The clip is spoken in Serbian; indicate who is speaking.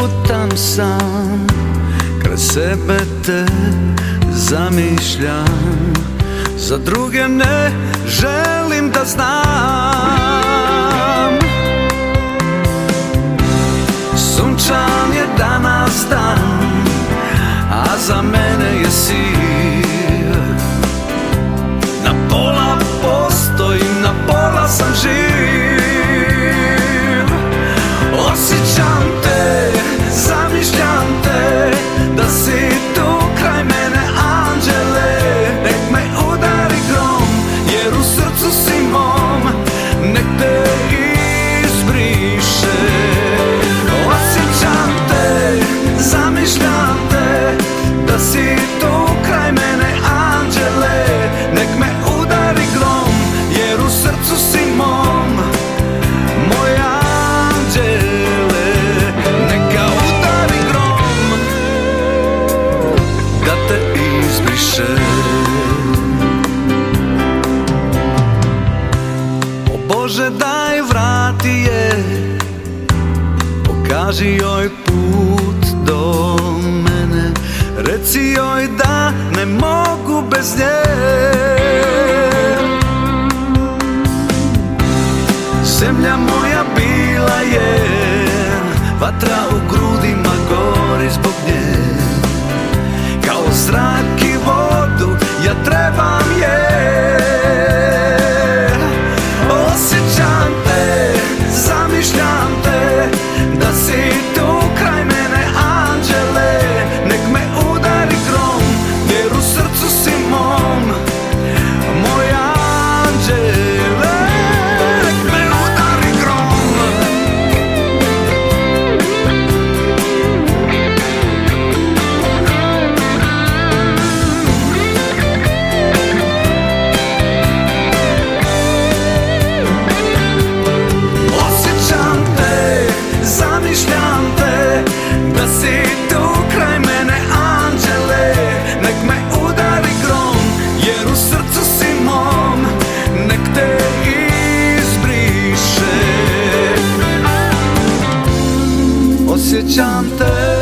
Speaker 1: lutam sam Kraj sebe te zamišljam. Za druge ne želim da znam. Sunčan više. O Bože daj vrati je. Pokaži joj put do mene. Reci joj da ne mogu bez nje. Zemlja moja çanta.